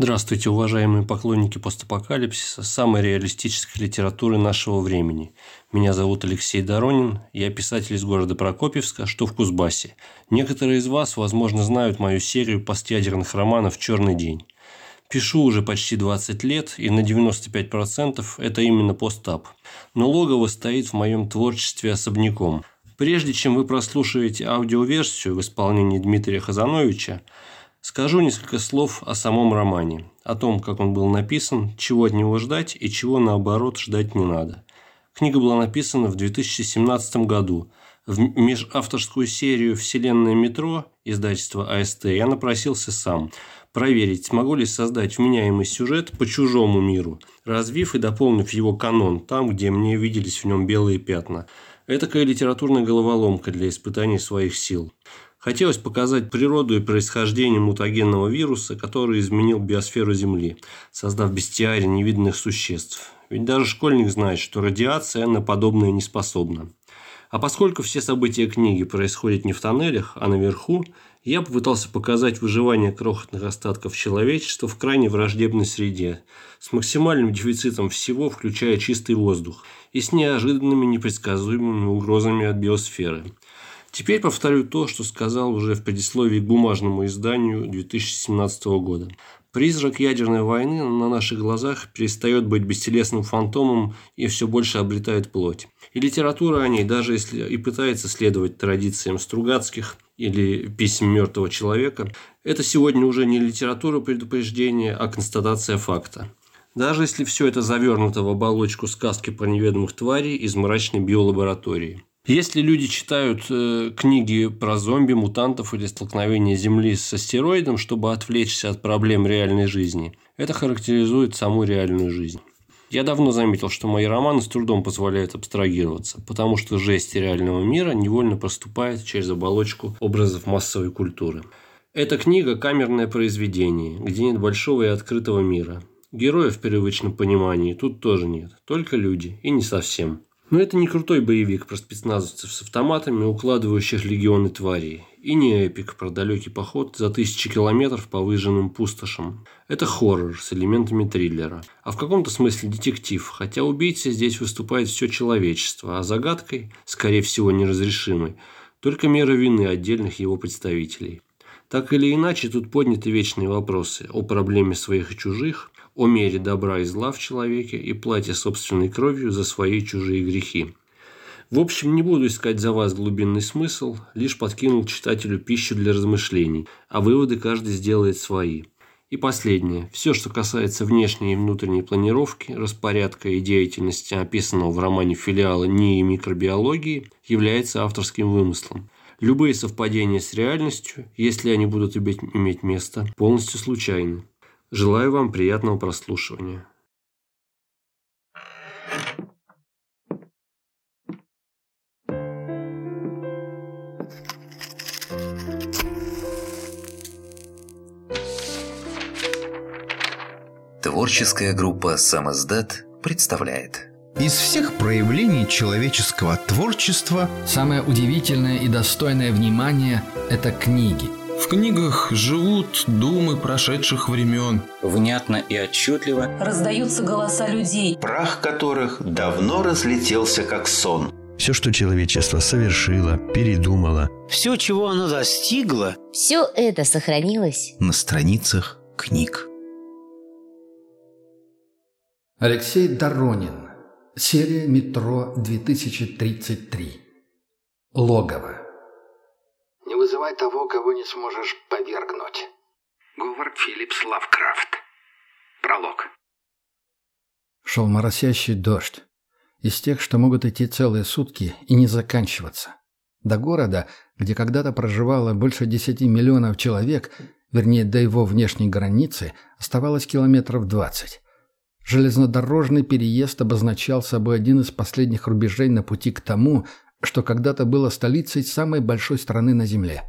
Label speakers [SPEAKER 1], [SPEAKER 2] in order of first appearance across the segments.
[SPEAKER 1] Здравствуйте, уважаемые поклонники постапокалипсиса, самой реалистической литературы нашего времени. Меня зовут Алексей Доронин, я писатель из города Прокопьевска, что в Кузбассе. Некоторые из вас, возможно, знают мою серию постъядерных романов «Черный день». Пишу уже почти 20 лет, и на 95% это именно постап. Но логово стоит в моем творчестве особняком. Прежде чем вы прослушаете аудиоверсию в исполнении Дмитрия Хазановича, Скажу несколько слов о самом романе, о том, как он был написан, чего от него ждать и чего, наоборот, ждать не надо. Книга была написана в 2017 году. В межавторскую серию «Вселенная метро» издательства АСТ я напросился сам проверить, смогу ли создать вменяемый сюжет по чужому миру, развив и дополнив его канон там, где мне виделись в нем белые пятна. Этакая литературная головоломка для испытаний своих сил. Хотелось показать природу и происхождение мутагенного вируса, который изменил биосферу Земли, создав бестиарий невиданных существ. Ведь даже школьник знает, что радиация на подобное не способна. А поскольку все события книги происходят не в тоннелях, а наверху, я попытался показать выживание крохотных остатков человечества в крайне враждебной среде, с максимальным дефицитом всего, включая чистый воздух, и с неожиданными непредсказуемыми угрозами от биосферы – Теперь повторю то, что сказал уже в предисловии к бумажному изданию 2017 года. Призрак ядерной войны на наших глазах перестает быть бестелесным фантомом и все больше обретает плоть. И литература о ней, даже если и пытается следовать традициям Стругацких или писем мертвого человека, это сегодня уже не литература предупреждения, а констатация факта. Даже если все это завернуто в оболочку сказки про неведомых тварей из мрачной биолаборатории. Если люди читают э, книги про зомби, мутантов или столкновение Земли с астероидом, чтобы отвлечься от проблем реальной жизни, это характеризует саму реальную жизнь. Я давно заметил, что мои романы с трудом позволяют абстрагироваться, потому что жесть реального мира невольно проступает через оболочку образов массовой культуры. Эта книга – камерное произведение, где нет большого и открытого мира. Героев в привычном понимании тут тоже нет, только люди, и не совсем. Но это не крутой боевик про спецназовцев с автоматами, укладывающих легионы тварей. И не эпик про далекий поход за тысячи километров по выжженным пустошам. Это хоррор с элементами триллера. А в каком-то смысле детектив, хотя убийцей здесь выступает все человечество, а загадкой, скорее всего неразрешимой, только мера вины отдельных его представителей. Так или иначе, тут подняты вечные вопросы о проблеме своих и чужих, о мере добра и зла в человеке и плате собственной кровью за свои чужие грехи. В общем, не буду искать за вас глубинный смысл, лишь подкинул читателю пищу для размышлений, а выводы каждый сделает свои. И последнее. Все, что касается внешней и внутренней планировки, распорядка и деятельности, описанного в романе «Филиалы НИИ микробиологии», является авторским вымыслом. Любые совпадения с реальностью, если они будут иметь место, полностью случайны. Желаю вам приятного прослушивания.
[SPEAKER 2] Творческая группа «Самоздат» представляет
[SPEAKER 3] Из всех проявлений человеческого творчества
[SPEAKER 4] Самое удивительное и достойное внимания – это книги –
[SPEAKER 5] в книгах живут думы прошедших времен.
[SPEAKER 6] Внятно и отчетливо
[SPEAKER 7] раздаются голоса людей,
[SPEAKER 8] прах которых давно разлетелся как сон.
[SPEAKER 3] Все, что человечество совершило, передумало.
[SPEAKER 9] Все, чего оно достигло.
[SPEAKER 10] Все это сохранилось
[SPEAKER 3] на страницах книг.
[SPEAKER 11] Алексей Доронин. Серия «Метро 2033». Логово.
[SPEAKER 12] Не вызывай того, кого не сможешь повергнуть. Говард Филлипс Лавкрафт. Пролог.
[SPEAKER 11] Шел моросящий дождь. Из тех, что могут идти целые сутки и не заканчиваться. До города, где когда-то проживало больше десяти миллионов человек, вернее, до его внешней границы, оставалось километров двадцать. Железнодорожный переезд обозначал собой один из последних рубежей на пути к тому, что когда-то было столицей самой большой страны на Земле.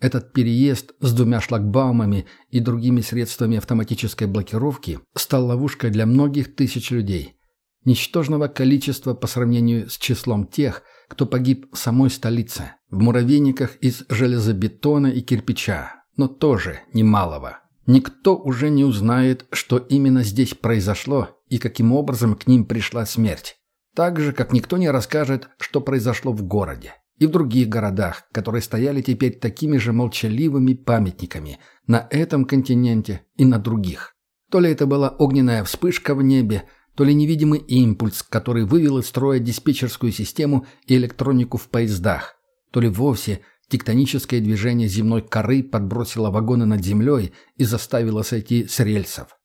[SPEAKER 11] Этот переезд с двумя шлагбаумами и другими средствами автоматической блокировки стал ловушкой для многих тысяч людей. Ничтожного количества по сравнению с числом тех, кто погиб в самой столице, в муравейниках из железобетона и кирпича, но тоже немалого. Никто уже не узнает, что именно здесь произошло и каким образом к ним пришла смерть. Так же, как никто не расскажет, что произошло в городе и в других городах, которые стояли теперь такими же молчаливыми памятниками на этом континенте и на других. То ли это была огненная вспышка в небе, то ли невидимый импульс, который вывел из строя диспетчерскую систему и электронику в поездах, то ли вовсе тектоническое движение земной коры подбросило вагоны над землей и заставило сойти с рельсов.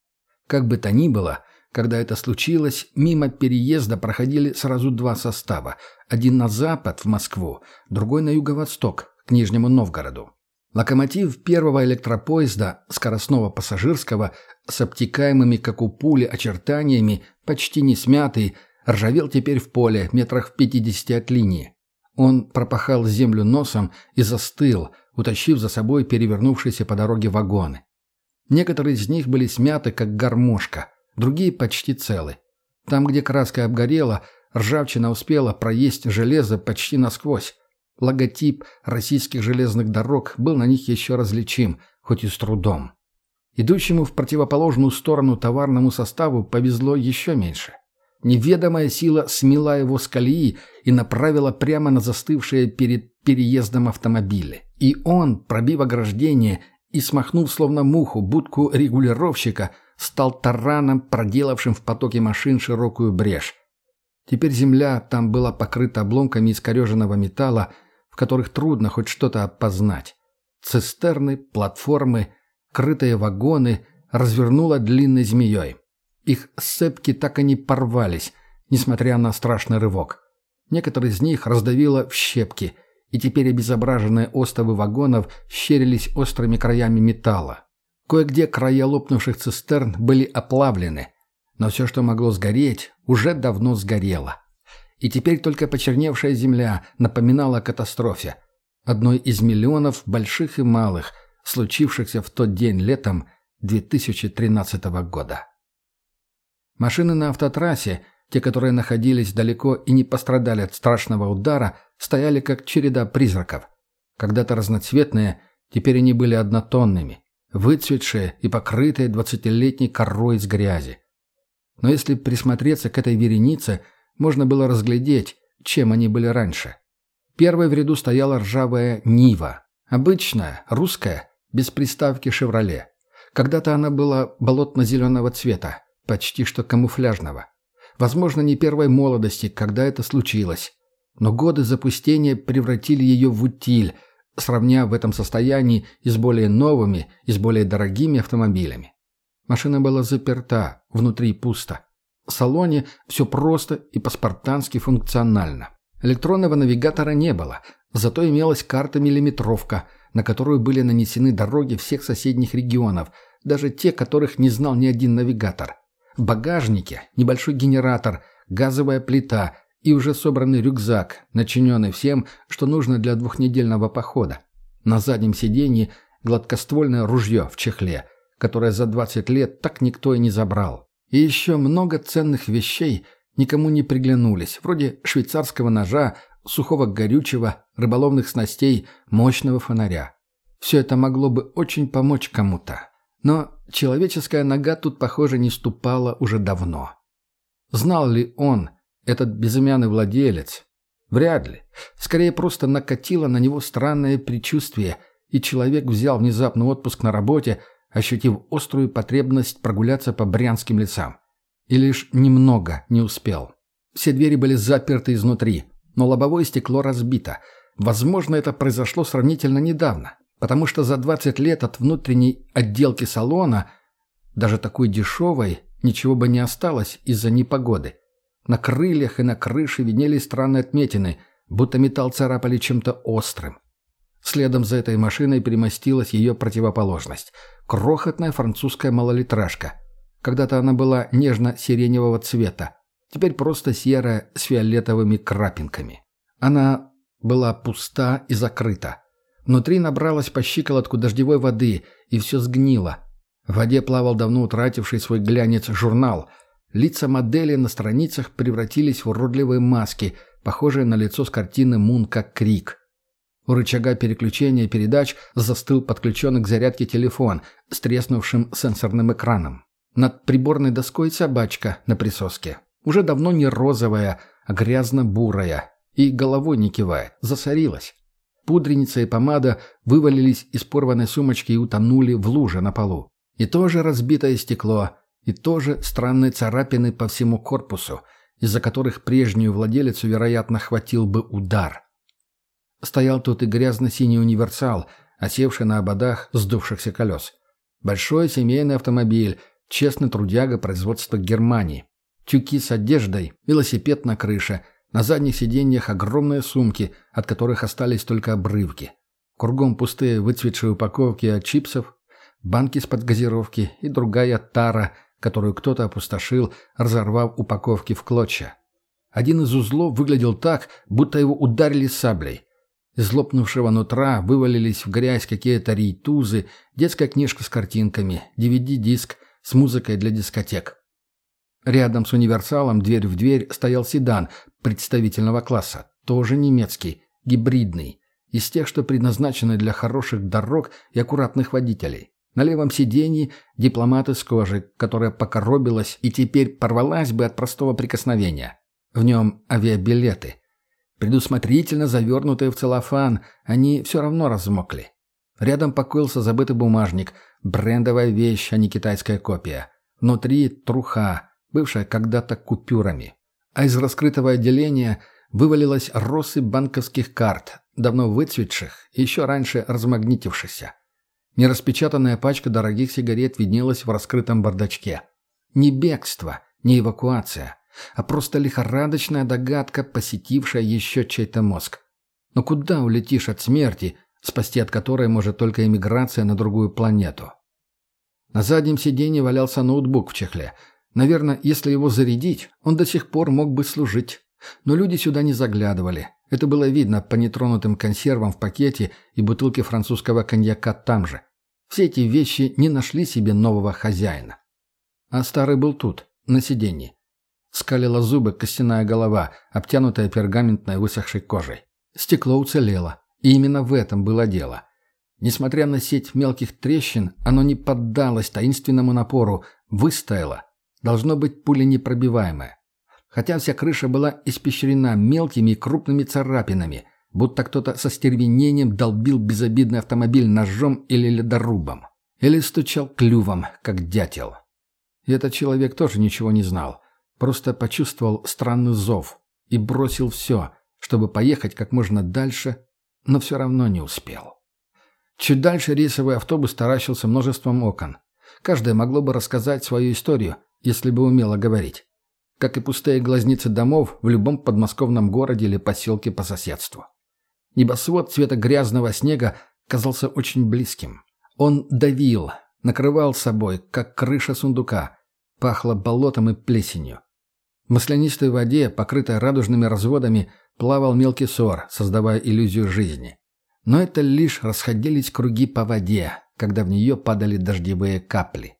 [SPEAKER 11] Как бы то ни было, когда это случилось, мимо переезда проходили сразу два состава. Один на запад, в Москву, другой на юго-восток, к Нижнему Новгороду. Локомотив первого электропоезда, скоростного пассажирского, с обтекаемыми, как у пули, очертаниями, почти не смятый, ржавел теперь в поле, метрах в пятидесяти от линии. Он пропахал землю носом и застыл, утащив за собой перевернувшиеся по дороге вагоны. Некоторые из них были смяты, как гармошка, другие почти целы. Там, где краска обгорела, ржавчина успела проесть железо почти насквозь. Логотип российских железных дорог был на них еще различим, хоть и с трудом. Идущему в противоположную сторону товарному составу повезло еще меньше. Неведомая сила смела его с колеи и направила прямо на застывшие перед переездом автомобили. И он, пробив ограждение и смахнув словно муху будку регулировщика, стал тараном, проделавшим в потоке машин широкую брешь. Теперь земля там была покрыта обломками искореженного металла, в которых трудно хоть что-то опознать. Цистерны, платформы, крытые вагоны развернула длинной змеей. Их сцепки так и не порвались, несмотря на страшный рывок. Некоторые из них раздавило в щепки, и теперь обезображенные остовы вагонов щерились острыми краями металла. Кое-где края лопнувших цистерн были оплавлены, но все, что могло сгореть, уже давно сгорело. И теперь только почерневшая земля напоминала о катастрофе, одной из миллионов больших и малых, случившихся в тот день летом 2013 года. Машины на автотрассе, те, которые находились далеко и не пострадали от страшного удара, стояли как череда призраков. Когда-то разноцветные, теперь они были однотонными, выцветшие и покрытые двадцатилетней корой из грязи. Но если присмотреться к этой веренице, можно было разглядеть, чем они были раньше. Первой в ряду стояла ржавая «Нива». Обычная, русская, без приставки «Шевроле». Когда-то она была болотно-зеленого цвета, почти что камуфляжного. Возможно, не первой молодости, когда это случилось. Но годы запустения превратили ее в утиль, сравняв в этом состоянии и с более новыми, и с более дорогими автомобилями. Машина была заперта, внутри пусто. В салоне все просто и по-спартански функционально. Электронного навигатора не было, зато имелась карта-миллиметровка, на которую были нанесены дороги всех соседних регионов, даже те, которых не знал ни один навигатор. В багажнике небольшой генератор, газовая плита и уже собранный рюкзак, начиненный всем, что нужно для двухнедельного похода. На заднем сиденье гладкоствольное ружье в чехле, которое за 20 лет так никто и не забрал. И еще много ценных вещей никому не приглянулись, вроде швейцарского ножа, сухого горючего, рыболовных снастей, мощного фонаря. Все это могло бы очень помочь кому-то. Но человеческая нога тут, похоже, не ступала уже давно. Знал ли он, этот безымянный владелец? Вряд ли. Скорее, просто накатило на него странное предчувствие, и человек взял внезапный отпуск на работе, ощутив острую потребность прогуляться по брянским лесам. И лишь немного не успел. Все двери были заперты изнутри, но лобовое стекло разбито. Возможно, это произошло сравнительно недавно потому что за 20 лет от внутренней отделки салона, даже такой дешевой, ничего бы не осталось из-за непогоды. На крыльях и на крыше виднелись странные отметины, будто металл царапали чем-то острым. Следом за этой машиной перемостилась ее противоположность. Крохотная французская малолитражка. Когда-то она была нежно-сиреневого цвета, теперь просто серая с фиолетовыми крапинками. Она была пуста и закрыта. Внутри набралось по щиколотку дождевой воды, и все сгнило. В воде плавал давно утративший свой глянец журнал. Лица модели на страницах превратились в уродливые маски, похожие на лицо с картины Мунка Крик. У рычага переключения передач застыл подключенный к зарядке телефон с треснувшим сенсорным экраном. Над приборной доской собачка на присоске. Уже давно не розовая, а грязно-бурая. И головой не кивает, засорилась. Пудреница и помада вывалились из порванной сумочки и утонули в луже на полу. И тоже разбитое стекло, и тоже странные царапины по всему корпусу, из-за которых прежнюю владелицу, вероятно, хватил бы удар. Стоял тут и грязно-синий универсал, осевший на ободах сдувшихся колес. Большой семейный автомобиль, честный трудяга производства Германии. Тюки с одеждой, велосипед на крыше, на задних сиденьях огромные сумки, от которых остались только обрывки. Кругом пустые выцветшие упаковки от чипсов, банки с-под газировки и другая тара, которую кто-то опустошил, разорвав упаковки в клочья. Один из узлов выглядел так, будто его ударили саблей. Из лопнувшего нутра вывалились в грязь какие-то рейтузы, детская книжка с картинками, DVD-диск с музыкой для дискотек. Рядом с универсалом дверь в дверь стоял седан представительного класса, тоже немецкий, гибридный, из тех, что предназначены для хороших дорог и аккуратных водителей. На левом сиденье дипломат из кожи, которая покоробилась и теперь порвалась бы от простого прикосновения. В нем авиабилеты – Предусмотрительно завернутые в целлофан, они все равно размокли. Рядом покоился забытый бумажник, брендовая вещь, а не китайская копия. Внутри труха, бывшая когда-то купюрами. А из раскрытого отделения вывалилась россы банковских карт, давно выцветших, еще раньше размагнитившихся. Нераспечатанная пачка дорогих сигарет виднелась в раскрытом бардачке. Не бегство, не эвакуация а просто лихорадочная догадка, посетившая еще чей-то мозг. Но куда улетишь от смерти, спасти от которой может только эмиграция на другую планету? На заднем сиденье валялся ноутбук в чехле. Наверное, если его зарядить, он до сих пор мог бы служить. Но люди сюда не заглядывали. Это было видно по нетронутым консервам в пакете и бутылке французского коньяка там же. Все эти вещи не нашли себе нового хозяина. А старый был тут, на сиденье. Скалила зубы костяная голова, обтянутая пергаментной высохшей кожей. Стекло уцелело. И именно в этом было дело. Несмотря на сеть мелких трещин, оно не поддалось таинственному напору, выстояло. Должно быть пуленепробиваемое. Хотя вся крыша была испещрена мелкими и крупными царапинами, будто кто-то со стервенением долбил безобидный автомобиль ножом или ледорубом. Или стучал клювом, как дятел. И этот человек тоже ничего не знал. Просто почувствовал странный зов и бросил все, чтобы поехать как можно дальше, но все равно не успел. Чуть дальше рейсовый автобус таращился множеством окон. Каждое могло бы рассказать свою историю, если бы умело говорить. Как и пустые глазницы домов в любом подмосковном городе или поселке по соседству. Небосвод цвета грязного снега казался очень близким. Он давил, накрывал собой, как крыша сундука. Пахло болотом и плесенью. В маслянистой воде, покрытой радужными разводами, плавал мелкий сор, создавая иллюзию жизни. Но это лишь расходились круги по воде, когда в нее падали дождевые капли.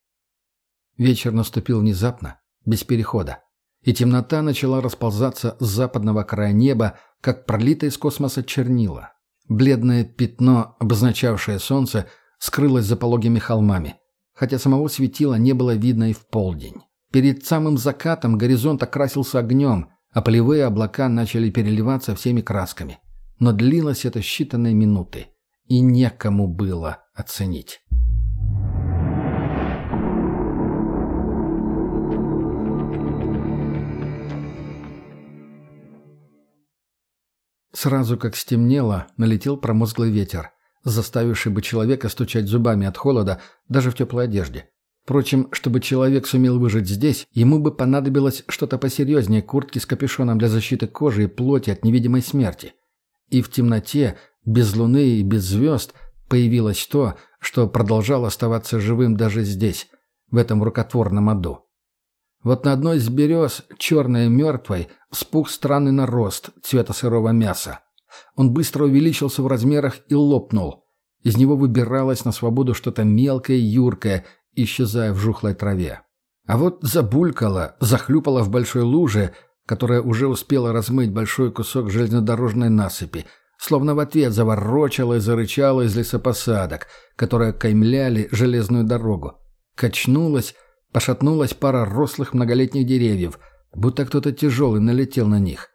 [SPEAKER 11] Вечер наступил внезапно, без перехода, и темнота начала расползаться с западного края неба, как пролитое из космоса чернила. Бледное пятно, обозначавшее солнце, скрылось за пологими холмами, хотя самого светила не было видно и в полдень. Перед самым закатом горизонт окрасился огнем, а полевые облака начали переливаться всеми красками. Но длилось это считанные минуты, и некому было оценить. Сразу как стемнело, налетел промозглый ветер, заставивший бы человека стучать зубами от холода даже в теплой одежде. Впрочем, чтобы человек сумел выжить здесь, ему бы понадобилось что-то посерьезнее куртки с капюшоном для защиты кожи и плоти от невидимой смерти. И в темноте, без луны и без звезд, появилось то, что продолжало оставаться живым даже здесь, в этом рукотворном аду. Вот на одной из берез, черной и мертвой, вспух странный нарост цвета сырого мяса. Он быстро увеличился в размерах и лопнул. Из него выбиралось на свободу что-то мелкое и юркое, исчезая в жухлой траве. А вот забулькала, захлюпала в большой луже, которая уже успела размыть большой кусок железнодорожной насыпи, словно в ответ заворочало и зарычало из лесопосадок, которые каймляли железную дорогу. Качнулась, пошатнулась пара рослых многолетних деревьев, будто кто-то тяжелый налетел на них.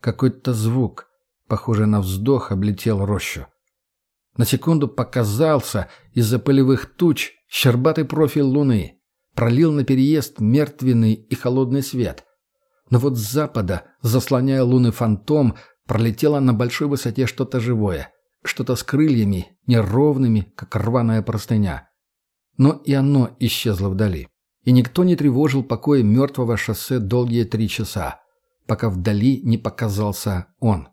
[SPEAKER 11] Какой-то звук, похожий на вздох, облетел рощу. На секунду показался из-за пылевых туч щербатый профиль луны, пролил на переезд мертвенный и холодный свет. Но вот с запада, заслоняя луны фантом, пролетело на большой высоте что-то живое, что-то с крыльями, неровными, как рваная простыня. Но и оно исчезло вдали. И никто не тревожил покоя мертвого шоссе долгие три часа, пока вдали не показался он.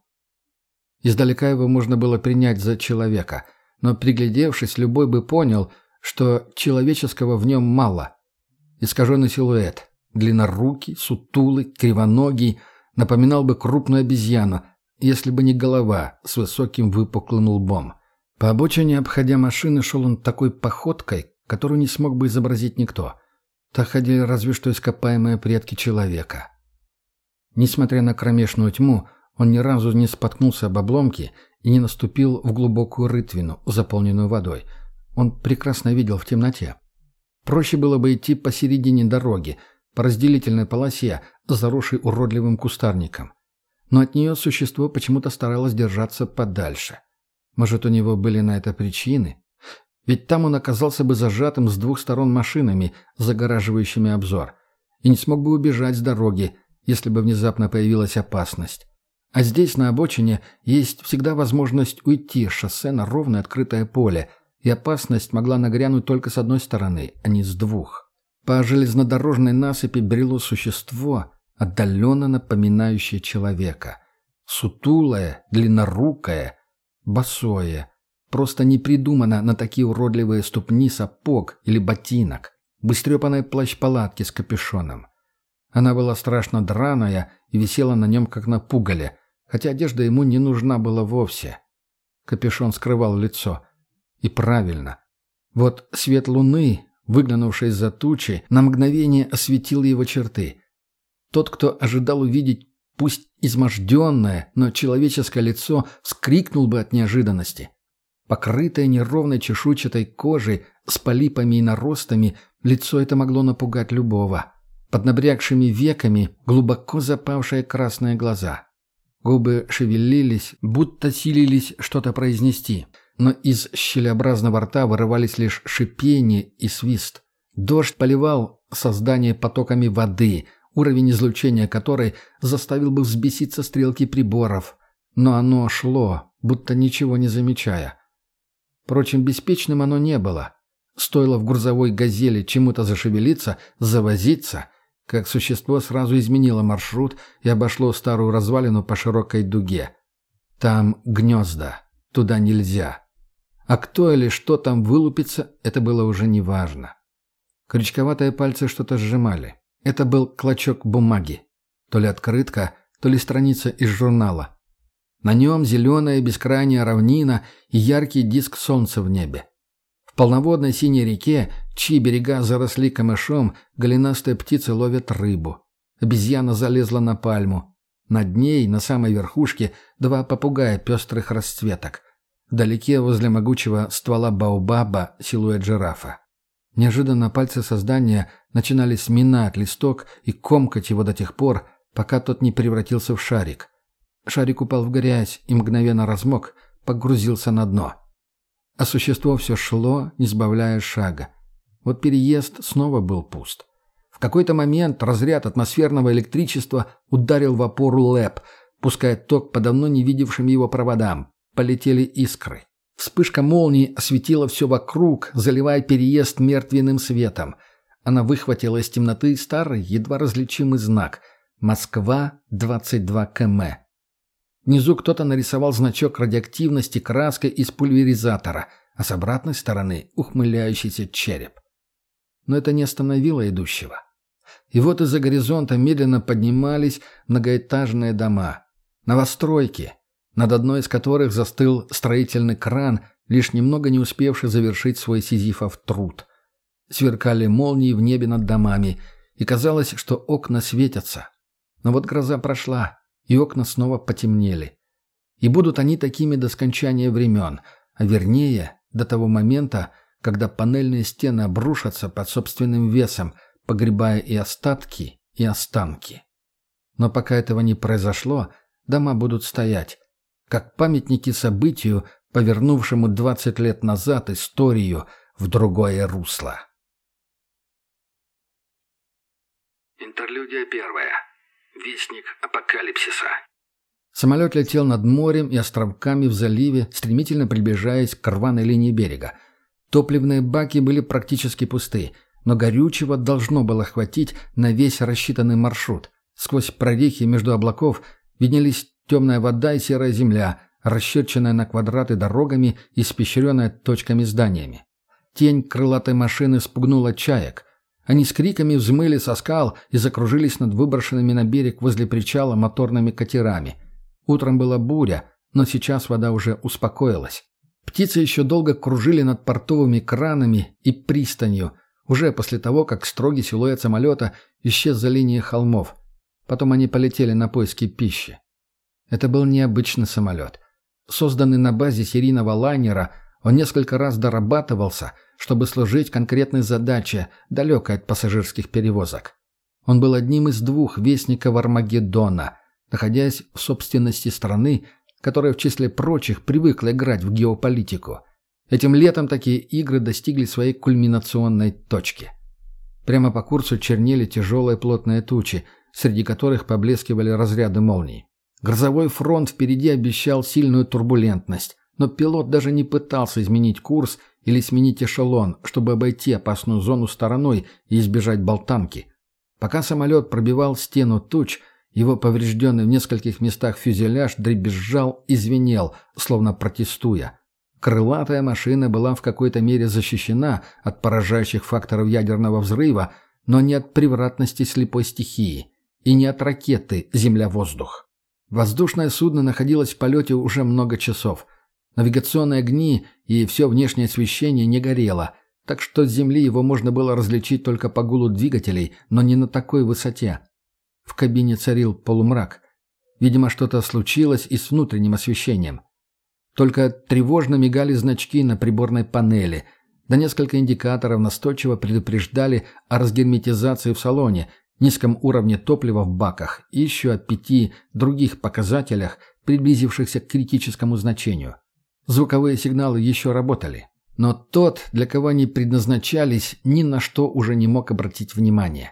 [SPEAKER 11] Издалека его можно было принять за человека, но приглядевшись, любой бы понял, что человеческого в нем мало. Искаженный силуэт, длиннорукий, сутулый, кривоногий, напоминал бы крупную обезьяну, если бы не голова с высоким выпуклым лбом. По обочине, обходя машины, шел он такой походкой, которую не смог бы изобразить никто. Так ходили разве что ископаемые предки человека. Несмотря на кромешную тьму, он ни разу не споткнулся об обломке и не наступил в глубокую рытвину, заполненную водой. Он прекрасно видел в темноте. Проще было бы идти посередине дороги, по разделительной полосе, заросшей уродливым кустарником. Но от нее существо почему-то старалось держаться подальше. Может, у него были на это причины? Ведь там он оказался бы зажатым с двух сторон машинами, загораживающими обзор, и не смог бы убежать с дороги, если бы внезапно появилась опасность. А здесь, на обочине, есть всегда возможность уйти с шоссе на ровное открытое поле, и опасность могла нагрянуть только с одной стороны, а не с двух. По железнодорожной насыпи брело существо, отдаленно напоминающее человека. Сутулое, длиннорукое, босое. Просто не придумано на такие уродливые ступни сапог или ботинок. Быстрепанной плащ-палатки с капюшоном. Она была страшно драная и висела на нем, как на пугале, хотя одежда ему не нужна была вовсе. Капюшон скрывал лицо. И правильно. Вот свет луны, выглянувший из-за тучи, на мгновение осветил его черты. Тот, кто ожидал увидеть пусть изможденное, но человеческое лицо, вскрикнул бы от неожиданности. Покрытое неровной чешуйчатой кожей, с полипами и наростами, лицо это могло напугать любого. Под набрякшими веками глубоко запавшие красные глаза. Губы шевелились, будто силились что-то произнести, но из щелеобразного рта вырывались лишь шипение и свист. Дождь поливал создание потоками воды, уровень излучения которой заставил бы взбеситься стрелки приборов. Но оно шло, будто ничего не замечая. Впрочем, беспечным оно не было. Стоило в грузовой «Газели» чему-то зашевелиться, завозиться, как существо сразу изменило маршрут и обошло старую развалину по широкой дуге. Там гнезда. Туда нельзя. А кто или что там вылупится, это было уже неважно. Крючковатые пальцы что-то сжимали. Это был клочок бумаги. То ли открытка, то ли страница из журнала. На нем зеленая бескрайняя равнина и яркий диск солнца в небе полноводной синей реке, чьи берега заросли камышом, голенастые птицы ловят рыбу. Обезьяна залезла на пальму. Над ней, на самой верхушке, два попугая пестрых расцветок. Вдалеке, возле могучего ствола баобаба, силуэт жирафа. Неожиданно пальцы создания начинали сминать листок и комкать его до тех пор, пока тот не превратился в шарик. Шарик упал в грязь и мгновенно размок, погрузился на дно. А существо все шло, не сбавляя шага. Вот переезд снова был пуст. В какой-то момент разряд атмосферного электричества ударил в опору ЛЭП, пуская ток по давно не видевшим его проводам. Полетели искры. Вспышка молнии осветила все вокруг, заливая переезд мертвенным светом. Она выхватила из темноты старый, едва различимый знак «Москва, 22 км». Внизу кто-то нарисовал значок радиоактивности краской из пульверизатора, а с обратной стороны ухмыляющийся череп. Но это не остановило идущего. И вот из-за горизонта медленно поднимались многоэтажные дома. Новостройки, над одной из которых застыл строительный кран, лишь немного не успевший завершить свой сизифов труд. Сверкали молнии в небе над домами, и казалось, что окна светятся. Но вот гроза прошла, и окна снова потемнели. И будут они такими до скончания времен, а вернее, до того момента, когда панельные стены обрушатся под собственным весом, погребая и остатки, и останки. Но пока этого не произошло, дома будут стоять, как памятники событию, повернувшему 20 лет назад историю в другое русло.
[SPEAKER 12] Интерлюдия первая. Вестник апокалипсиса.
[SPEAKER 11] Самолет летел над морем и островками в заливе, стремительно приближаясь к рваной линии берега. Топливные баки были практически пусты, но горючего должно было хватить на весь рассчитанный маршрут. Сквозь прорехи между облаков виднелись темная вода и серая земля, расчерченная на квадраты дорогами и испещренная точками зданиями. Тень крылатой машины спугнула чаек. Они с криками взмыли со скал и закружились над выброшенными на берег возле причала моторными катерами. Утром была буря, но сейчас вода уже успокоилась. Птицы еще долго кружили над портовыми кранами и пристанью, уже после того, как строгий силуэт самолета исчез за линией холмов. Потом они полетели на поиски пищи. Это был необычный самолет. Созданный на базе серийного лайнера, он несколько раз дорабатывался, чтобы служить конкретной задаче, далекой от пассажирских перевозок. Он был одним из двух вестников Армагеддона, находясь в собственности страны, которая в числе прочих привыкла играть в геополитику. Этим летом такие игры достигли своей кульминационной точки. Прямо по курсу чернели тяжелые плотные тучи, среди которых поблескивали разряды молний. Грозовой фронт впереди обещал сильную турбулентность, но пилот даже не пытался изменить курс или сменить эшелон, чтобы обойти опасную зону стороной и избежать болтанки. Пока самолет пробивал стену туч, его поврежденный в нескольких местах фюзеляж дребезжал и звенел, словно протестуя. Крылатая машина была в какой-то мере защищена от поражающих факторов ядерного взрыва, но не от превратности слепой стихии и не от ракеты «Земля-воздух». Воздушное судно находилось в полете уже много часов. Навигационные огни и все внешнее освещение не горело, так что с земли его можно было различить только по гулу двигателей, но не на такой высоте. В кабине царил полумрак. Видимо, что-то случилось и с внутренним освещением. Только тревожно мигали значки на приборной панели, да несколько индикаторов настойчиво предупреждали о разгерметизации в салоне – низком уровне топлива в баках и еще о пяти других показателях, приблизившихся к критическому значению. Звуковые сигналы еще работали, но тот, для кого они предназначались, ни на что уже не мог обратить внимание.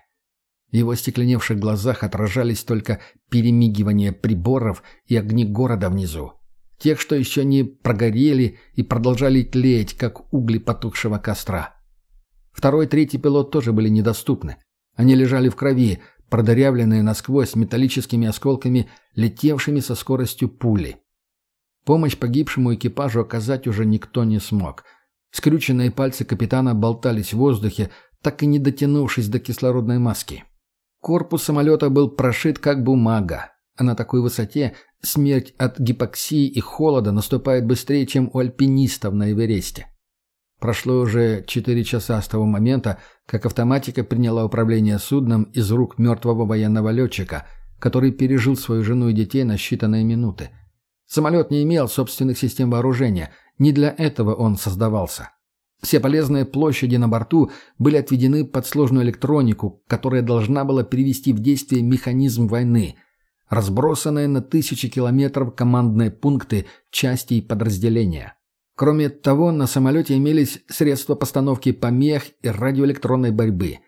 [SPEAKER 11] В его стекленевших глазах отражались только перемигивание приборов и огни города внизу. Тех, что еще не прогорели и продолжали тлеть, как угли потухшего костра. Второй третий пилот тоже были недоступны. Они лежали в крови, продырявленные насквозь металлическими осколками, летевшими со скоростью пули. Помощь погибшему экипажу оказать уже никто не смог. Скрюченные пальцы капитана болтались в воздухе, так и не дотянувшись до кислородной маски. Корпус самолета был прошит как бумага, а на такой высоте смерть от гипоксии и холода наступает быстрее, чем у альпинистов на Эвересте. Прошло уже четыре часа с того момента, как автоматика приняла управление судном из рук мертвого военного летчика, который пережил свою жену и детей на считанные минуты. Самолет не имел собственных систем вооружения, не для этого он создавался. Все полезные площади на борту были отведены под сложную электронику, которая должна была привести в действие механизм войны. Разбросанные на тысячи километров командные пункты, части и подразделения. Кроме того, на самолете имелись средства постановки помех и радиоэлектронной борьбы.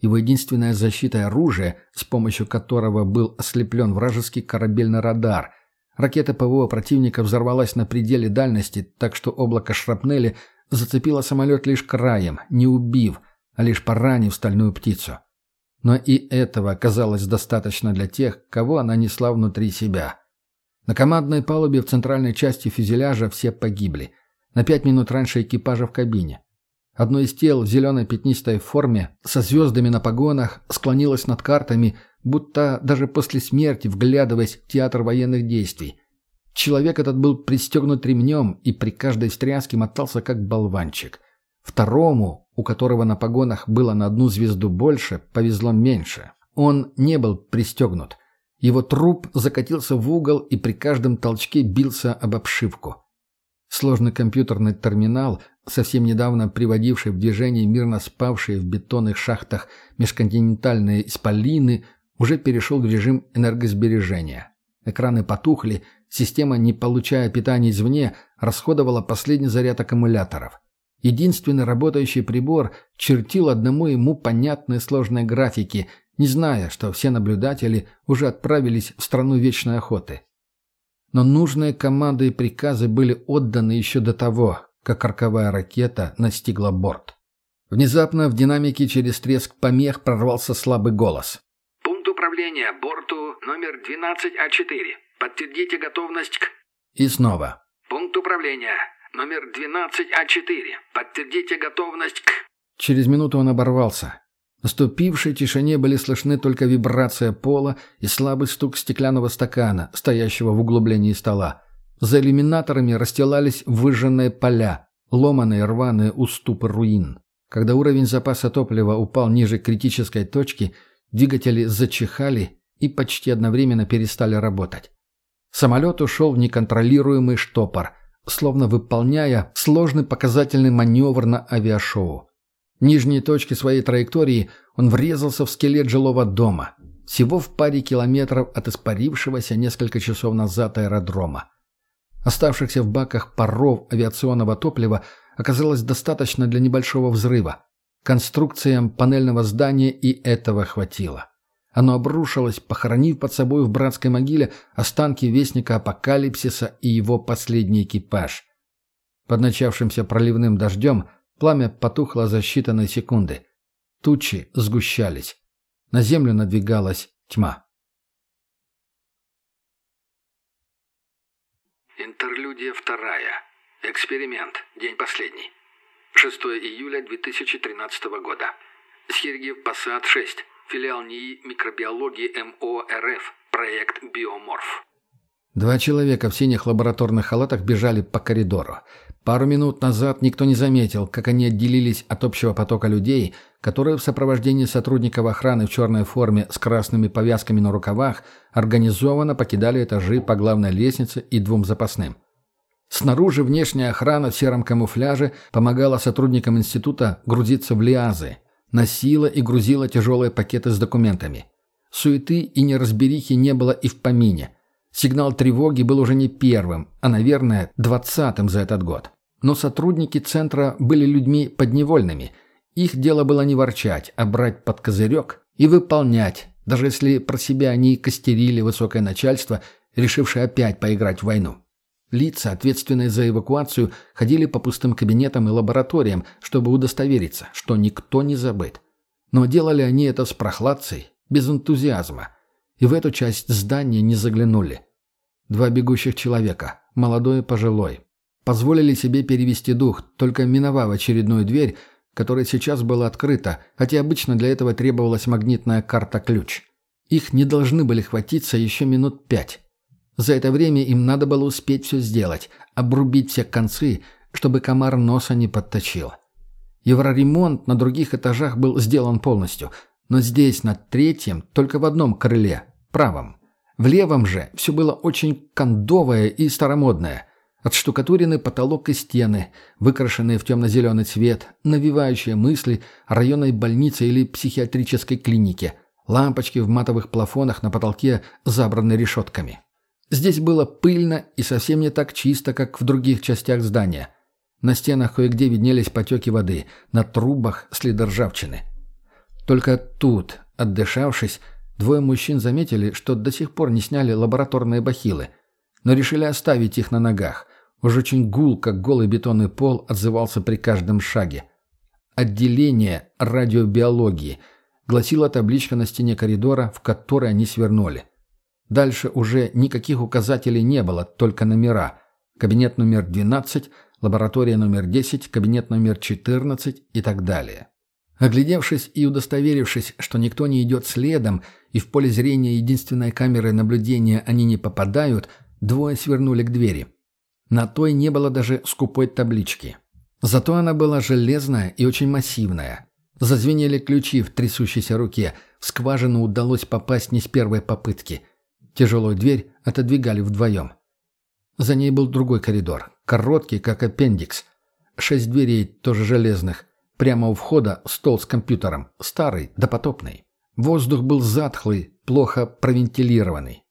[SPEAKER 11] Его единственная защита – оружие, с помощью которого был ослеплен вражеский корабельный радар. Ракета ПВО противника взорвалась на пределе дальности, так что облако шрапнели зацепило самолет лишь краем, не убив, а лишь поранив стальную птицу. Но и этого оказалось достаточно для тех, кого она несла внутри себя. На командной палубе в центральной части фюзеляжа все погибли – на пять минут раньше экипажа в кабине. Одно из тел в зеленой пятнистой форме, со звездами на погонах, склонилось над картами, будто даже после смерти вглядываясь в театр военных действий. Человек этот был пристегнут ремнем и при каждой встряске мотался как болванчик. Второму, у которого на погонах было на одну звезду больше, повезло меньше. Он не был пристегнут. Его труп закатился в угол и при каждом толчке бился об обшивку. Сложный компьютерный терминал, совсем недавно приводивший в движение мирно спавшие в бетонных шахтах межконтинентальные исполины, уже перешел в режим энергосбережения. Экраны потухли, система, не получая питания извне, расходовала последний заряд аккумуляторов. Единственный работающий прибор чертил одному ему понятные сложные графики, не зная, что все наблюдатели уже отправились в страну вечной охоты. Но нужные команды и приказы были отданы еще до того, как роковая ракета настигла борт. Внезапно в динамике через треск помех прорвался слабый голос.
[SPEAKER 12] «Пункт управления борту номер 12А4. Подтвердите готовность к...»
[SPEAKER 11] И снова.
[SPEAKER 12] «Пункт управления номер 12А4. Подтвердите готовность к...»
[SPEAKER 11] Через минуту он оборвался. Наступившей тишине были слышны только вибрация пола и слабый стук стеклянного стакана, стоящего в углублении стола. За иллюминаторами расстилались выжженные поля, ломаные рваные уступы руин. Когда уровень запаса топлива упал ниже критической точки, двигатели зачихали и почти одновременно перестали работать. Самолет ушел в неконтролируемый штопор, словно выполняя сложный показательный маневр на авиашоу. Нижней точке своей траектории он врезался в скелет жилого дома, всего в паре километров от испарившегося несколько часов назад аэродрома. Оставшихся в баках паров авиационного топлива оказалось достаточно для небольшого взрыва. Конструкциям панельного здания и этого хватило. Оно обрушилось, похоронив под собой в братской могиле останки вестника апокалипсиса и его последний экипаж. Под начавшимся проливным дождем пламя потухло за считанные секунды. Тучи сгущались. На землю надвигалась тьма.
[SPEAKER 12] Интерлюдия вторая. Эксперимент. День последний. 6 июля 2013 года. Сергиев Посад 6. Филиал НИИ микробиологии МО РФ. Проект «Биоморф».
[SPEAKER 11] Два человека в синих лабораторных халатах бежали по коридору. Пару минут назад никто не заметил, как они отделились от общего потока людей, которые в сопровождении сотрудников охраны в черной форме с красными повязками на рукавах организованно покидали этажи по главной лестнице и двум запасным. Снаружи внешняя охрана в сером камуфляже помогала сотрудникам института грузиться в лиазы, носила и грузила тяжелые пакеты с документами. Суеты и неразберихи не было и в помине. Сигнал тревоги был уже не первым, а, наверное, двадцатым за этот год. Но сотрудники центра были людьми подневольными. Их дело было не ворчать, а брать под козырек и выполнять, даже если про себя они костерили высокое начальство, решившее опять поиграть в войну. Лица, ответственные за эвакуацию, ходили по пустым кабинетам и лабораториям, чтобы удостовериться, что никто не забыт. Но делали они это с прохладцей, без энтузиазма. И в эту часть здания не заглянули. Два бегущих человека, молодой и пожилой, позволили себе перевести дух, только миновав очередную дверь, которая сейчас была открыта, хотя обычно для этого требовалась магнитная карта-ключ. Их не должны были хватиться еще минут пять. За это время им надо было успеть все сделать, обрубить все концы, чтобы комар носа не подточил. Евроремонт на других этажах был сделан полностью, но здесь, на третьем, только в одном крыле, правом. В левом же все было очень кондовое и старомодное. Отштукатуренный потолок и стены, выкрашенные в темно-зеленый цвет, навевающие мысли о районной больнице или психиатрической клинике, лампочки в матовых плафонах на потолке, забраны решетками. Здесь было пыльно и совсем не так чисто, как в других частях здания. На стенах кое-где виднелись потеки воды, на трубах следы ржавчины. Только тут, отдышавшись, двое мужчин заметили, что до сих пор не сняли лабораторные бахилы, но решили оставить их на ногах. Уж очень гул, как голый бетонный пол, отзывался при каждом шаге. «Отделение радиобиологии», гласила табличка на стене коридора, в который они свернули. Дальше уже никаких указателей не было, только номера. Кабинет номер 12, лаборатория номер 10, кабинет номер 14 и так далее. Оглядевшись и удостоверившись, что никто не идет следом, и в поле зрения единственной камеры наблюдения они не попадают, двое свернули к двери. На той не было даже скупой таблички. Зато она была железная и очень массивная. Зазвенели ключи в трясущейся руке. В скважину удалось попасть не с первой попытки – Тяжелую дверь отодвигали вдвоем. За ней был другой коридор, короткий, как аппендикс. Шесть дверей, тоже железных. Прямо у входа стол с компьютером, старый, допотопный. Воздух был затхлый, плохо провентилированный.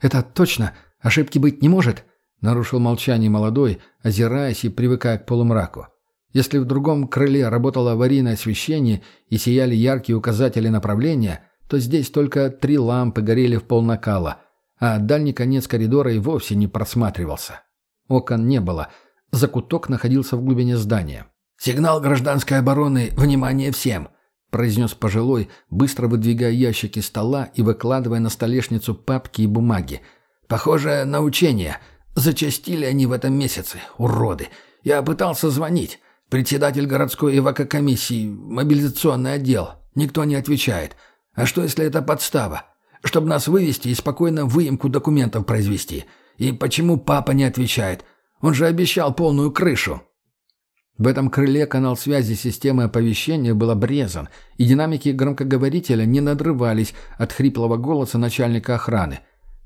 [SPEAKER 11] «Это точно? Ошибки быть не может?» — нарушил молчание молодой, озираясь и привыкая к полумраку. Если в другом крыле работало аварийное освещение и сияли яркие указатели направления, то здесь только три лампы горели в полнакала, а дальний конец коридора и вовсе не просматривался. Окон не было, закуток находился в глубине здания. «Сигнал гражданской обороны! Внимание всем!» — произнес пожилой, быстро выдвигая ящики стола и выкладывая на столешницу папки и бумаги. «Похоже на учение. Зачастили они в этом месяце, уроды. Я пытался звонить. Председатель городской эвакокомиссии, мобилизационный отдел. Никто не отвечает. А что, если это подстава? Чтобы нас вывести и спокойно выемку документов произвести. И почему папа не отвечает? Он же обещал полную крышу. В этом крыле канал связи системы оповещения был обрезан, и динамики громкоговорителя не надрывались от хриплого голоса начальника охраны.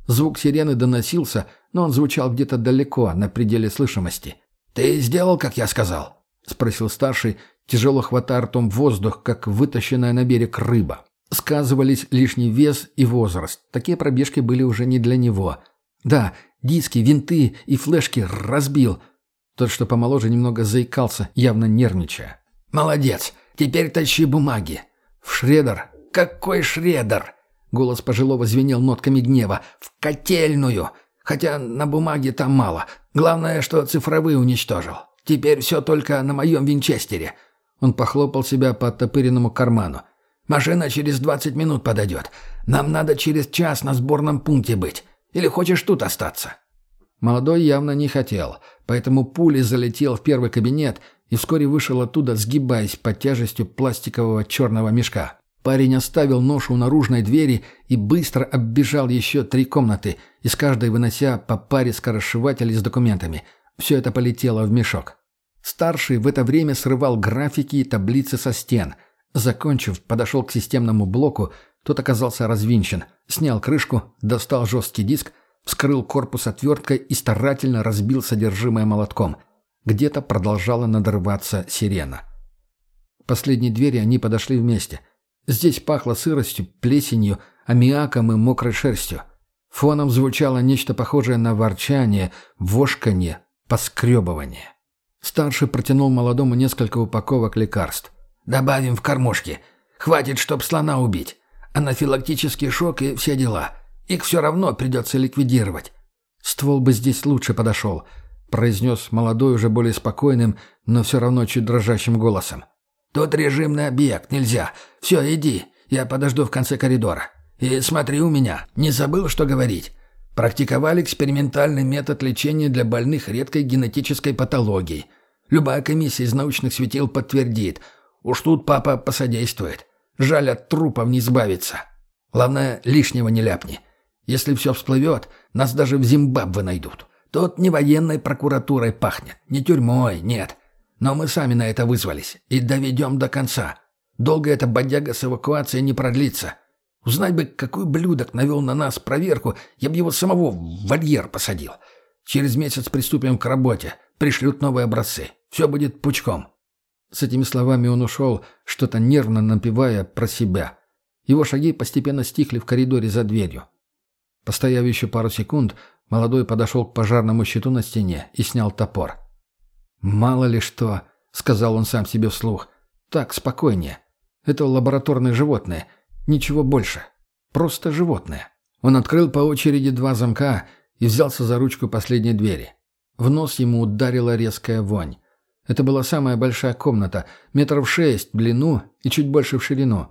[SPEAKER 11] Звук сирены доносился, но он звучал где-то далеко, на пределе слышимости. «Ты сделал, как я сказал?» — спросил старший, тяжело хватая ртом воздух, как вытащенная на берег рыба. Сказывались лишний вес и возраст. Такие пробежки были уже не для него. Да, диски, винты и флешки разбил — тот, что помоложе, немного заикался, явно нервничая. «Молодец! Теперь тащи бумаги!» «В шредер!» «Какой шредер?» Голос пожилого звенел нотками гнева. «В котельную! Хотя на бумаге там мало. Главное, что цифровые уничтожил. Теперь все только на моем винчестере». Он похлопал себя по оттопыренному карману. «Машина через двадцать минут подойдет. Нам надо через час на сборном пункте быть. Или хочешь тут остаться?» Молодой явно не хотел, поэтому пулей залетел в первый кабинет и вскоре вышел оттуда, сгибаясь под тяжестью пластикового черного мешка. Парень оставил нож у наружной двери и быстро оббежал еще три комнаты, из каждой вынося по паре скоросшивателей с документами. Все это полетело в мешок. Старший в это время срывал графики и таблицы со стен. Закончив, подошел к системному блоку, тот оказался развинчен. Снял крышку, достал жесткий диск – вскрыл корпус отверткой и старательно разбил содержимое молотком. Где-то продолжала надрываться сирена. К последней двери они подошли вместе. Здесь пахло сыростью, плесенью, аммиаком и мокрой шерстью. Фоном звучало нечто похожее на ворчание, вошканье, поскребывание. Старший протянул молодому несколько упаковок лекарств. «Добавим в кормушки. Хватит, чтоб слона убить. Анафилактический шок и все дела. Их все равно придется ликвидировать. Ствол бы здесь лучше подошел, произнес молодой, уже более спокойным, но все равно чуть дрожащим голосом. Тут режимный объект, нельзя. Все, иди, я подожду в конце коридора. И смотри у меня, не забыл, что говорить. Практиковали экспериментальный метод лечения для больных редкой генетической патологией. Любая комиссия из научных светил подтвердит. Уж тут папа посодействует. Жаль от трупов не избавиться. Главное, лишнего не ляпни. Если все всплывет, нас даже в Зимбабве найдут. Тут не военной прокуратурой пахнет, не тюрьмой, нет. Но мы сами на это вызвались и доведем до конца. Долго эта бодяга с эвакуацией не продлится. Узнать бы, какой блюдок навел на нас проверку, я бы его самого в вольер посадил. Через месяц приступим к работе. Пришлют новые образцы. Все будет пучком». С этими словами он ушел, что-то нервно напевая про себя. Его шаги постепенно стихли в коридоре за дверью. Постояв еще пару секунд, молодой подошел к пожарному щиту на стене и снял топор. «Мало ли что», — сказал он сам себе вслух. «Так, спокойнее. Это лабораторные животные. Ничего больше. Просто животные». Он открыл по очереди два замка и взялся за ручку последней двери. В нос ему ударила резкая вонь. Это была самая большая комната, метров шесть в длину и чуть больше в ширину.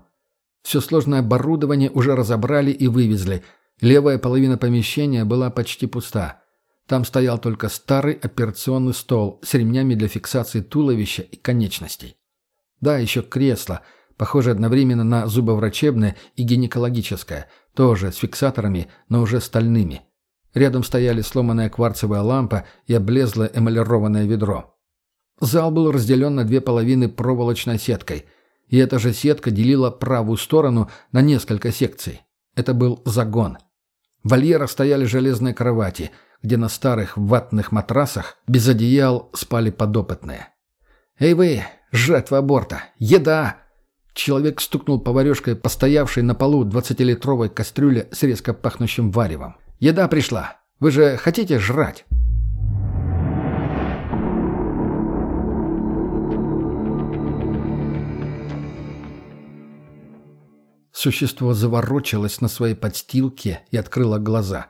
[SPEAKER 11] Все сложное оборудование уже разобрали и вывезли — Левая половина помещения была почти пуста. Там стоял только старый операционный стол с ремнями для фиксации туловища и конечностей. Да, еще кресло, похожее одновременно на зубоврачебное и гинекологическое, тоже с фиксаторами, но уже стальными. Рядом стояли сломанная кварцевая лампа и облезлое эмалированное ведро. Зал был разделен на две половины проволочной сеткой, и эта же сетка делила правую сторону на несколько секций. Это был загон – В вольерах стояли железные кровати, где на старых ватных матрасах без одеял спали подопытные. «Эй вы, жертва аборта! Еда!» Человек стукнул поварешкой, постоявшей на полу двадцатилитровой кастрюле с резко пахнущим варевом. «Еда пришла! Вы же хотите жрать?» Существо заворочилось на своей подстилке и открыло глаза.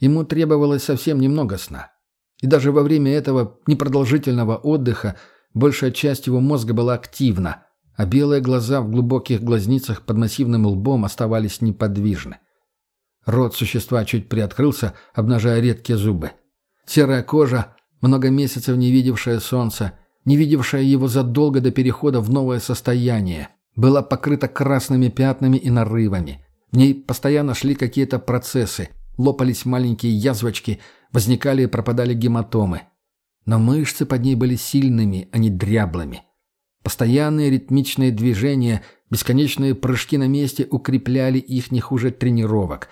[SPEAKER 11] Ему требовалось совсем немного сна. И даже во время этого непродолжительного отдыха большая часть его мозга была активна, а белые глаза в глубоких глазницах под массивным лбом оставались неподвижны. Рот существа чуть приоткрылся, обнажая редкие зубы. Серая кожа, много месяцев не видевшая солнца, не видевшая его задолго до перехода в новое состояние, была покрыта красными пятнами и нарывами. В ней постоянно шли какие-то процессы, лопались маленькие язвочки, возникали и пропадали гематомы. Но мышцы под ней были сильными, а не дряблыми. Постоянные ритмичные движения, бесконечные прыжки на месте укрепляли их не хуже тренировок.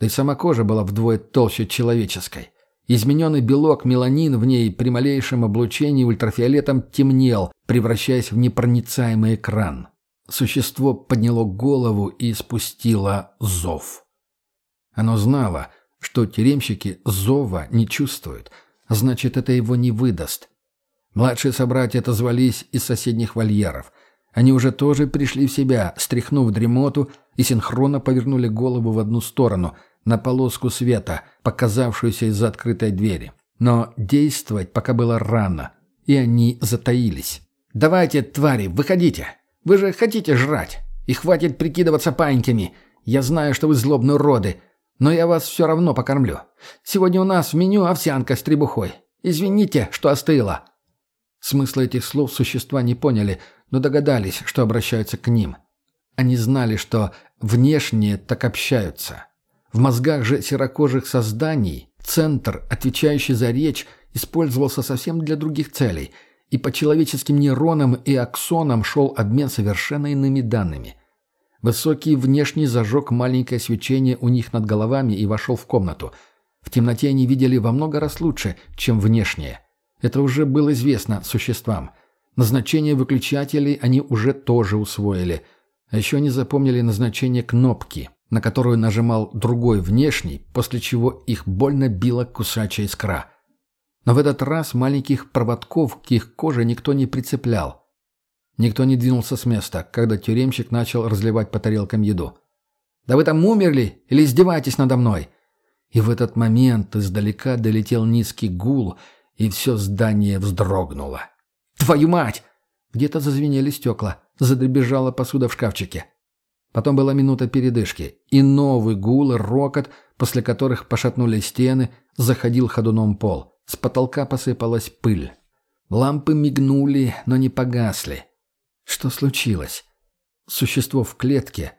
[SPEAKER 11] Да и сама кожа была вдвое толще человеческой. Измененный белок меланин в ней при малейшем облучении ультрафиолетом темнел, превращаясь в непроницаемый экран. Существо подняло голову и спустило зов. Оно знало, что тюремщики зова не чувствуют, значит, это его не выдаст. Младшие собратья отозвались из соседних вольеров. Они уже тоже пришли в себя, стряхнув дремоту, и синхронно повернули голову в одну сторону, на полоску света, показавшуюся из-за открытой двери. Но действовать пока было рано, и они затаились. «Давайте, твари, выходите! Вы же хотите жрать! И хватит прикидываться паньками! Я знаю, что вы злобные роды, но я вас все равно покормлю. Сегодня у нас в меню овсянка с требухой. Извините, что остыла». Смысла этих слов существа не поняли, но догадались, что обращаются к ним. Они знали, что внешние так общаются. В мозгах же серокожих созданий центр, отвечающий за речь, использовался совсем для других целей, и по человеческим нейронам и аксонам шел обмен совершенно иными данными. Высокий внешний зажег маленькое свечение у них над головами и вошел в комнату. В темноте они видели во много раз лучше, чем внешнее. Это уже было известно существам. Назначение выключателей они уже тоже усвоили. А еще они запомнили назначение кнопки, на которую нажимал другой внешний, после чего их больно била кусачая искра. Но в этот раз маленьких проводков к их коже никто не прицеплял. Никто не двинулся с места, когда тюремщик начал разливать по тарелкам еду. «Да вы там умерли или издеваетесь надо мной?» И в этот момент издалека долетел низкий гул – и все здание вздрогнуло. «Твою мать!» Где-то зазвенели стекла, задребежала посуда в шкафчике. Потом была минута передышки, и новый гул, рокот, после которых пошатнули стены, заходил ходуном пол. С потолка посыпалась пыль. Лампы мигнули, но не погасли. Что случилось? Существо в клетке,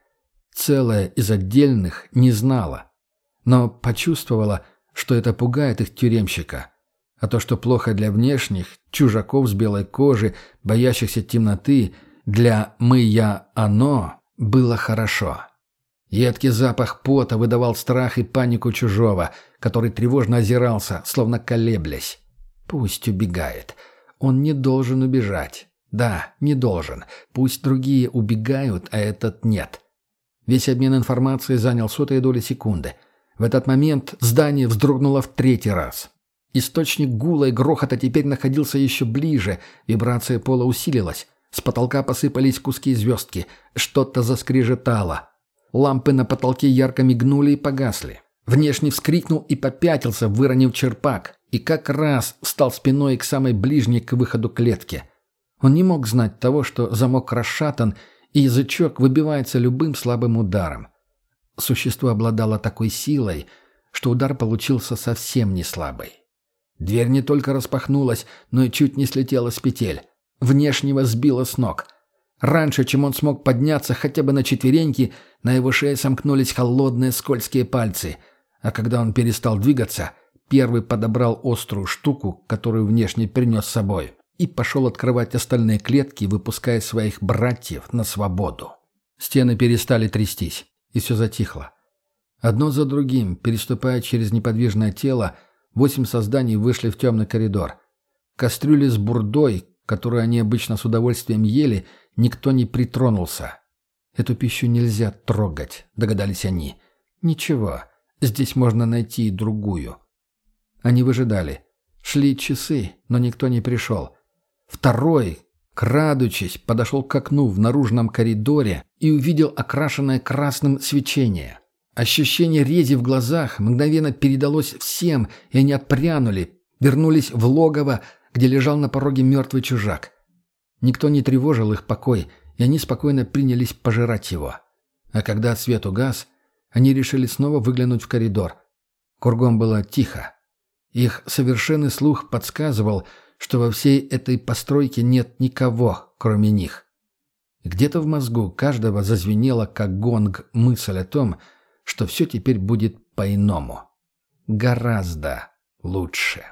[SPEAKER 11] целое из отдельных, не знало. Но почувствовало, что это пугает их тюремщика. А то, что плохо для внешних, чужаков с белой кожи, боящихся темноты, для «мы-я-оно» было хорошо. Едкий запах пота выдавал страх и панику чужого, который тревожно озирался, словно колеблясь. Пусть убегает. Он не должен убежать. Да, не должен. Пусть другие убегают, а этот нет. Весь обмен информацией занял сотые доли секунды. В этот момент здание вздрогнуло в третий раз. Источник гула и грохота теперь находился еще ближе, вибрация пола усилилась. С потолка посыпались куски звездки, что-то заскрежетало. Лампы на потолке ярко мигнули и погасли. Внешне вскрикнул и попятился, выронив черпак, и как раз встал спиной к самой ближней к выходу клетки. Он не мог знать того, что замок расшатан, и язычок выбивается любым слабым ударом. Существо обладало такой силой, что удар получился совсем не слабый. Дверь не только распахнулась, но и чуть не слетела с петель. Внешнего сбило с ног. Раньше, чем он смог подняться хотя бы на четвереньки, на его шее сомкнулись холодные скользкие пальцы. А когда он перестал двигаться, первый подобрал острую штуку, которую внешне принес с собой, и пошел открывать остальные клетки, выпуская своих братьев на свободу. Стены перестали трястись, и все затихло. Одно за другим, переступая через неподвижное тело, восемь созданий вышли в темный коридор. Кастрюли с бурдой, которую они обычно с удовольствием ели, никто не притронулся. Эту пищу нельзя трогать, догадались они. Ничего, здесь можно найти и другую. Они выжидали. Шли часы, но никто не пришел. Второй, крадучись, подошел к окну в наружном коридоре и увидел окрашенное красным свечение. Ощущение рези в глазах мгновенно передалось всем, и они отпрянули, вернулись в логово, где лежал на пороге мертвый чужак. Никто не тревожил их покой, и они спокойно принялись пожирать его. А когда свет угас, они решили снова выглянуть в коридор. Кругом было тихо. Их совершенный слух подсказывал, что во всей этой постройке нет никого, кроме них. Где-то в мозгу каждого зазвенела, как гонг, мысль о том, что все теперь будет по-иному. Гораздо лучше.